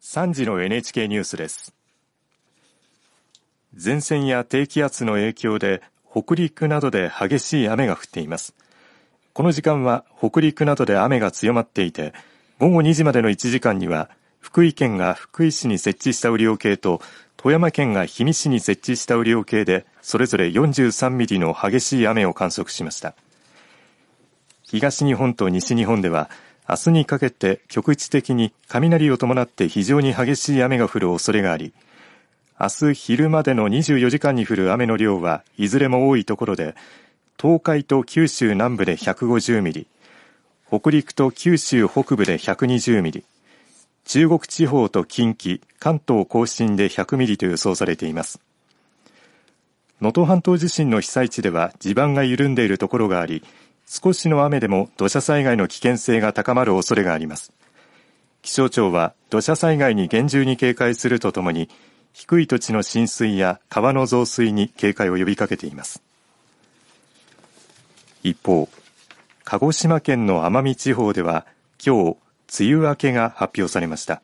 3時の NHK ニュースです。前線や低気圧の影響で北陸などで激しい雨が降っています。この時間は北陸などで雨が強まっていて午後2時までの1時間には福井県が福井市に設置した雨量計と富山県が氷見市に設置した雨量計でそれぞれ43ミリの激しい雨を観測しました。東日本と西日本では明日にかけて局地的に雷を伴って非常に激しい雨が降る恐れがあり明日昼までの24時間に降る雨の量はいずれも多いところで東海と九州南部で150ミリ北陸と九州北部で120ミリ中国地方と近畿関東甲信で100ミリと予想されています。能登半島地震の被災地では地盤が緩んでいるところがあり少しの雨でも土砂災害の危険性が高まる恐れがあります。気象庁は土砂災害に厳重に警戒するとともに低い土地の浸水や川の増水に警戒を呼びかけています。一方鹿児島県の奄美地方では今日梅雨明けが発表されました。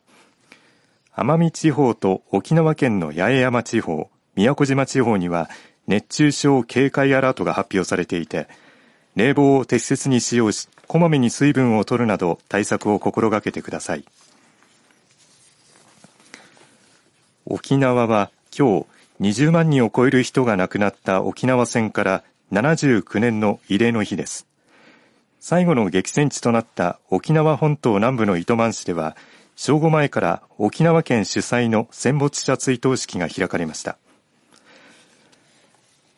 奄美地方と沖縄県の八重山地方宮古島地方には熱中症警戒アラートが発表されていて冷房を適切に使用しこまめに水分を取るなど対策を心がけてください。沖縄は今日20万人を超える人が亡くなった沖縄戦から79年の慰霊の日です。最後の激戦地となった沖縄本島南部の糸満市では正午前から沖縄県主催の戦没者追悼式が開かれました。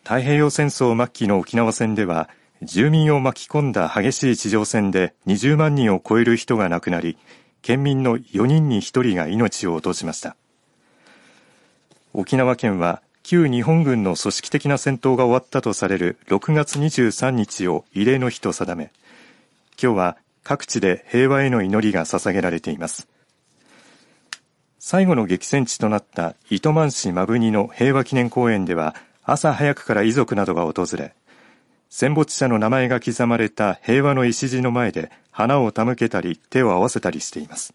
太平洋戦争末期の沖縄戦では住民を巻き込んだ激しい地上戦で20万人を超える人が亡くなり県民の4人に1人が命を落としました。沖縄県は旧日本軍の組織的な戦闘が終わったとされる6月23日を慰霊の日と定め今日は各地で平和への祈りが捧げられています。最後の激戦地となった糸満市摩文仁の平和記念公園では朝早くから遺族などが訪れ戦没者の名前が刻まれた平和の礎の前で花を手向けたり手を合わせたりしています。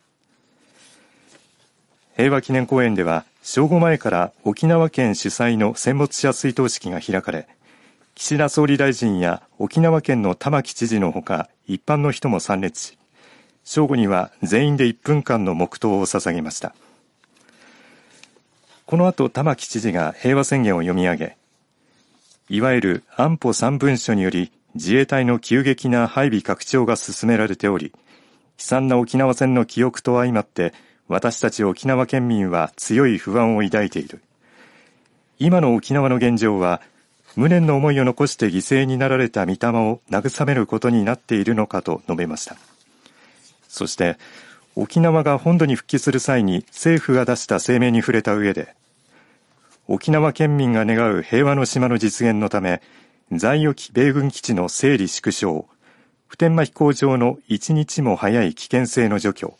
平和記念公園では正午前から沖縄県主催の戦没者追悼式が開かれ岸田総理大臣や沖縄県の玉城知事のほか一般の人も参列し正午には全員で1分間の黙祷を捧げました。この後玉城知事が平和宣言を読み上げいわゆる安保3文書により自衛隊の急激な配備拡張が進められており悲惨な沖縄戦の記憶と相まって私たち沖縄県民は強い不安を抱いている。今の沖縄の現状は無念の思いを残して犠牲になられた御霊を慰めることになっているのかと述べました。そして沖縄が本土に復帰する際に政府が出した声明に触れた上で沖縄県民が願う平和の島の実現のため在沖米軍基地の整理縮小普天間飛行場の一日も早い危険性の除去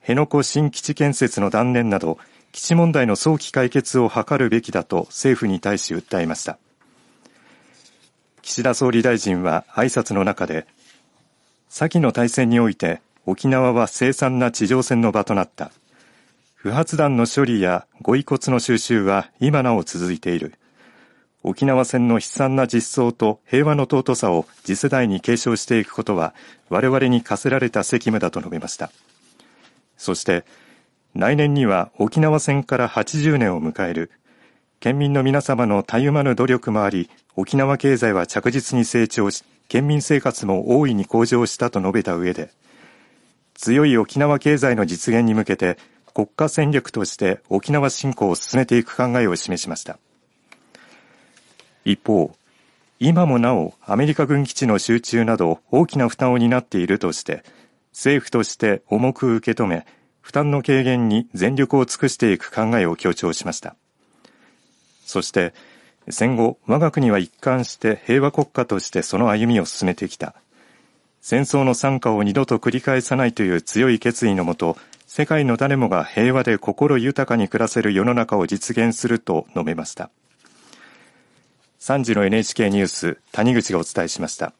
辺野古新基地建設の断念など基地問題の早期解決を図るべきだと政府に対し訴えました。岸田総理大臣は挨拶の中で先の大戦において沖縄は凄惨な地上戦の場となった。不発弾の処理やご遺骨の収集は今なお続いている。沖縄戦の悲惨な実相と平和の尊さを次世代に継承していくことは我々に課せられた責務だと述べました。そして来年には沖縄戦から80年を迎える県民の皆様のたゆまぬ努力もあり沖縄経済は着実に成長し県民生活も大いに向上したと述べた上で強い沖縄経済の実現に向けて国家戦略として沖縄振興を進めていく考えを示しました。一方今もなおアメリカ軍基地の集中など大きな負担を担っているとして政府として重く受け止め負担の軽減に全力を尽くしていく考えを強調しました。そして戦後我が国は一貫して平和国家としてその歩みを進めてきた。戦争の惨禍を二度と繰り返さないという強い決意のもと世界の誰もが平和で心豊かに暮らせる世の中を実現すると述べました。3時の NHK ニュース谷口がお伝えしました。